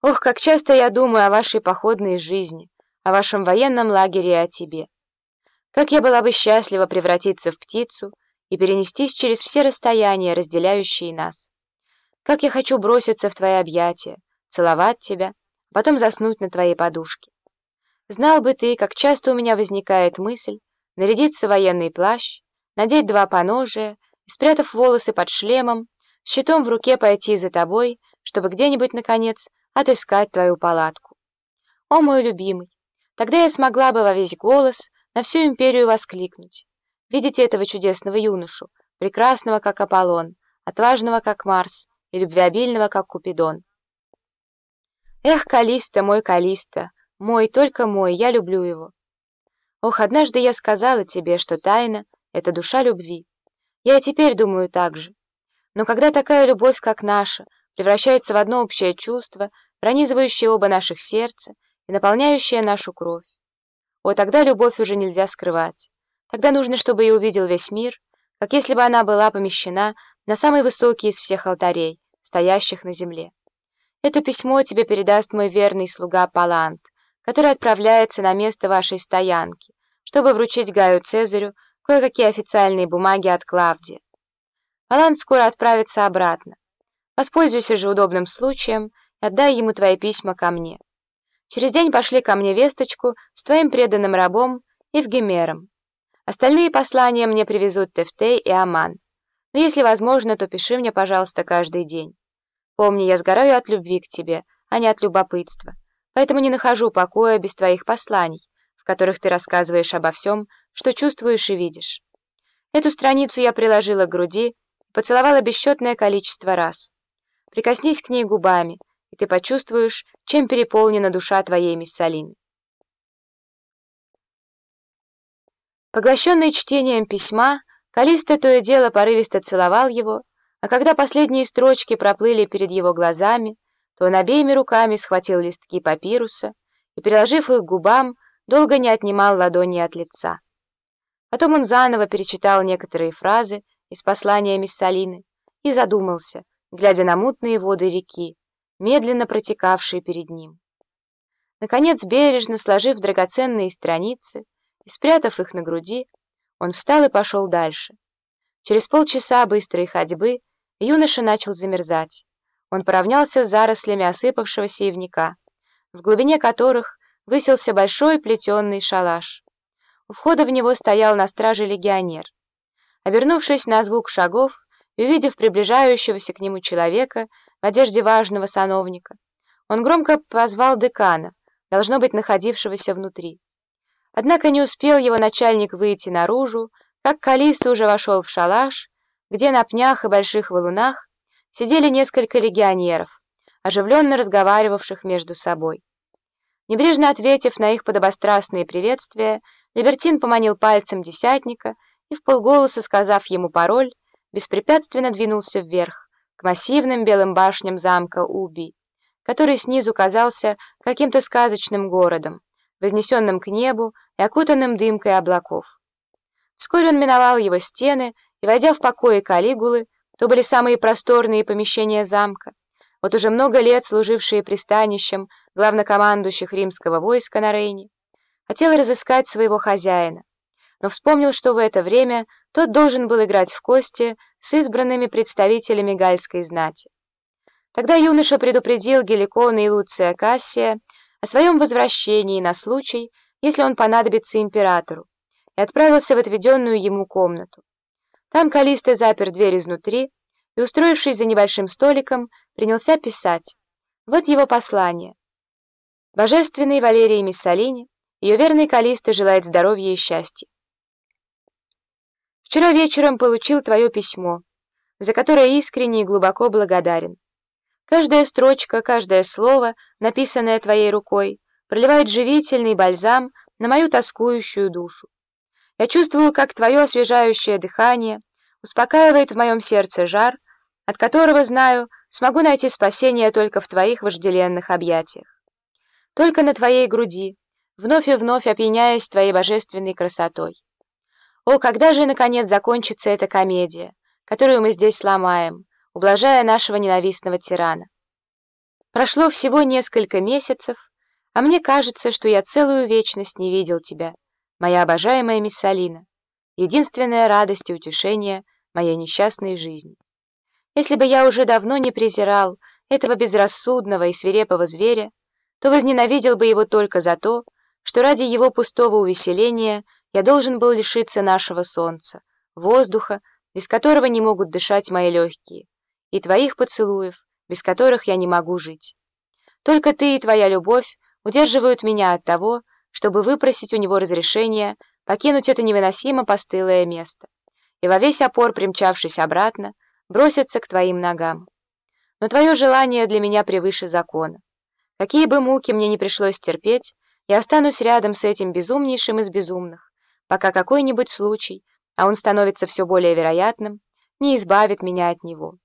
Ох, как часто я думаю о вашей походной жизни, о вашем военном лагере и о тебе. Как я была бы счастлива превратиться в птицу и перенестись через все расстояния, разделяющие нас. Как я хочу броситься в твои объятия, целовать тебя, потом заснуть на твоей подушке. Знал бы ты, как часто у меня возникает мысль нарядиться в военный плащ, надеть два поножия и, спрятав волосы под шлемом, с щитом в руке пойти за тобой, чтобы где-нибудь, наконец, отыскать твою палатку. О, мой любимый, тогда я смогла бы во весь голос на всю империю воскликнуть. Видите этого чудесного юношу, прекрасного, как Аполлон, отважного, как Марс, и любвеобильного, как Купидон. Эх, Калиста, мой Калиста, мой, только мой, я люблю его. Ох, однажды я сказала тебе, что тайна — это душа любви. Я и теперь думаю так же. Но когда такая любовь, как наша, превращается в одно общее чувство, пронизывающее оба наших сердца и наполняющее нашу кровь. О, тогда любовь уже нельзя скрывать. Тогда нужно, чтобы ее увидел весь мир, как если бы она была помещена на самый высокий из всех алтарей, стоящих на земле. Это письмо тебе передаст мой верный слуга Палант, который отправляется на место вашей стоянки, чтобы вручить Гаю Цезарю кое-какие официальные бумаги от Клавдия. Палант скоро отправится обратно. Воспользуйся же удобным случаем отдай ему твои письма ко мне. Через день пошли ко мне весточку с твоим преданным рабом Евгемером. Остальные послания мне привезут Тефтей и Аман. Но если возможно, то пиши мне, пожалуйста, каждый день. Помни, я сгораю от любви к тебе, а не от любопытства, поэтому не нахожу покоя без твоих посланий, в которых ты рассказываешь обо всем, что чувствуешь и видишь. Эту страницу я приложила к груди и поцеловала бесчетное количество раз. Прикоснись к ней губами, и ты почувствуешь, чем переполнена душа твоей Миссалины. Поглощенный чтением письма, Калиста то и дело порывисто целовал его, а когда последние строчки проплыли перед его глазами, то он обеими руками схватил листки папируса и, приложив их к губам, долго не отнимал ладони от лица. Потом он заново перечитал некоторые фразы из послания Миссалины и задумался, глядя на мутные воды реки, медленно протекавшие перед ним. Наконец, бережно сложив драгоценные страницы и спрятав их на груди, он встал и пошел дальше. Через полчаса быстрой ходьбы юноша начал замерзать. Он поравнялся с зарослями осыпавшегося ивника, в глубине которых высился большой плетеный шалаш. У входа в него стоял на страже легионер. Обернувшись на звук шагов и увидев приближающегося к нему человека в одежде важного сановника, он громко позвал декана, должно быть находившегося внутри. Однако не успел его начальник выйти наружу, как Калиста уже вошел в шалаш, где на пнях и больших валунах сидели несколько легионеров, оживленно разговаривавших между собой. Небрежно ответив на их подобострастные приветствия, Либертин поманил пальцем десятника и, вполголоса сказав ему пароль, беспрепятственно двинулся вверх, к массивным белым башням замка Уби, который снизу казался каким-то сказочным городом, вознесенным к небу и окутанным дымкой облаков. Вскоре он миновал его стены и, войдя в покои Калигулы, то были самые просторные помещения замка, вот уже много лет служившие пристанищем главнокомандующих римского войска на Рейне, хотел разыскать своего хозяина, но вспомнил, что в это время тот должен был играть в кости с избранными представителями гальской знати. Тогда юноша предупредил Геликона и Луция Кассия о своем возвращении на случай, если он понадобится императору, и отправился в отведенную ему комнату. Там Калиста запер дверь изнутри и, устроившись за небольшим столиком, принялся писать. Вот его послание. Божественный Валерий Миссалини, ее верный Калиста желает здоровья и счастья. Вчера вечером получил твое письмо, за которое искренне и глубоко благодарен. Каждая строчка, каждое слово, написанное твоей рукой, проливает живительный бальзам на мою тоскующую душу. Я чувствую, как твое освежающее дыхание успокаивает в моем сердце жар, от которого, знаю, смогу найти спасение только в твоих вожделенных объятиях. Только на твоей груди, вновь и вновь опьяняясь твоей божественной красотой. О, когда же, наконец, закончится эта комедия, которую мы здесь сломаем, ублажая нашего ненавистного тирана. Прошло всего несколько месяцев, а мне кажется, что я целую вечность не видел тебя, моя обожаемая мисс Алина, единственная радость и утешение моей несчастной жизни. Если бы я уже давно не презирал этого безрассудного и свирепого зверя, то возненавидел бы его только за то, что ради его пустого увеселения я должен был лишиться нашего солнца, воздуха, без которого не могут дышать мои легкие, и твоих поцелуев, без которых я не могу жить. Только ты и твоя любовь удерживают меня от того, чтобы выпросить у него разрешения покинуть это невыносимо постылое место и во весь опор, примчавшись обратно, броситься к твоим ногам. Но твое желание для меня превыше закона. Какие бы муки мне не пришлось терпеть, я останусь рядом с этим безумнейшим из безумных, пока какой-нибудь случай, а он становится все более вероятным, не избавит меня от него.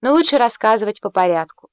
Но лучше рассказывать по порядку.